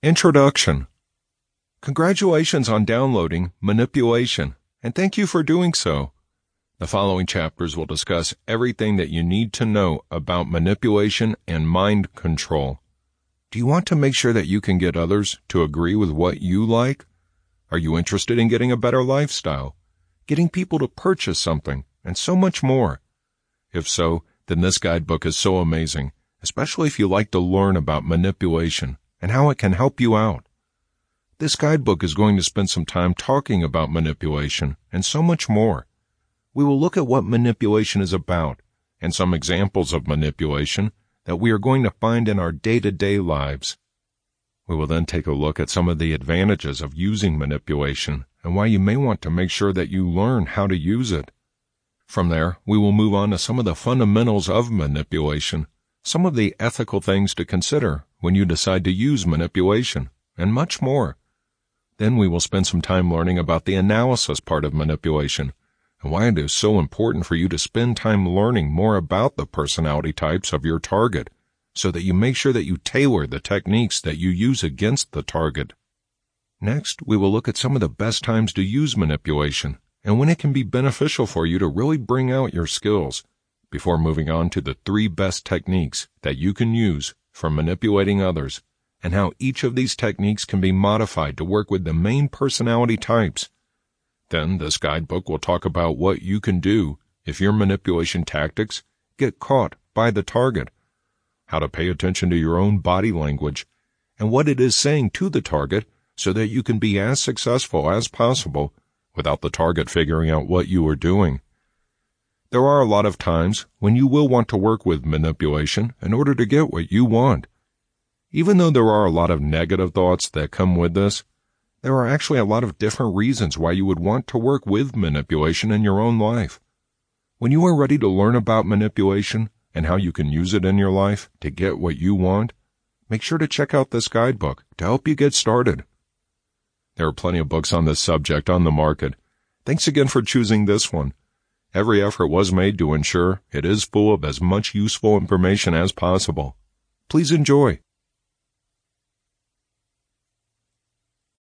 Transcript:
Introduction Congratulations on downloading Manipulation, and thank you for doing so. The following chapters will discuss everything that you need to know about manipulation and mind control. Do you want to make sure that you can get others to agree with what you like? Are you interested in getting a better lifestyle, getting people to purchase something, and so much more? If so, then this guidebook is so amazing, especially if you like to learn about manipulation and how it can help you out. This guidebook is going to spend some time talking about manipulation and so much more. We will look at what manipulation is about and some examples of manipulation that we are going to find in our day-to-day lives. We will then take a look at some of the advantages of using manipulation and why you may want to make sure that you learn how to use it. From there, we will move on to some of the fundamentals of manipulation, some of the ethical things to consider when you decide to use manipulation, and much more. Then we will spend some time learning about the analysis part of manipulation and why it is so important for you to spend time learning more about the personality types of your target so that you make sure that you tailor the techniques that you use against the target. Next, we will look at some of the best times to use manipulation and when it can be beneficial for you to really bring out your skills before moving on to the three best techniques that you can use for manipulating others and how each of these techniques can be modified to work with the main personality types. Then this guidebook will talk about what you can do if your manipulation tactics get caught by the target, how to pay attention to your own body language, and what it is saying to the target so that you can be as successful as possible without the target figuring out what you are doing. There are a lot of times when you will want to work with manipulation in order to get what you want. Even though there are a lot of negative thoughts that come with this, there are actually a lot of different reasons why you would want to work with manipulation in your own life. When you are ready to learn about manipulation and how you can use it in your life to get what you want, make sure to check out this guidebook to help you get started. There are plenty of books on this subject on the market. Thanks again for choosing this one. Every effort was made to ensure it is full of as much useful information as possible. Please enjoy.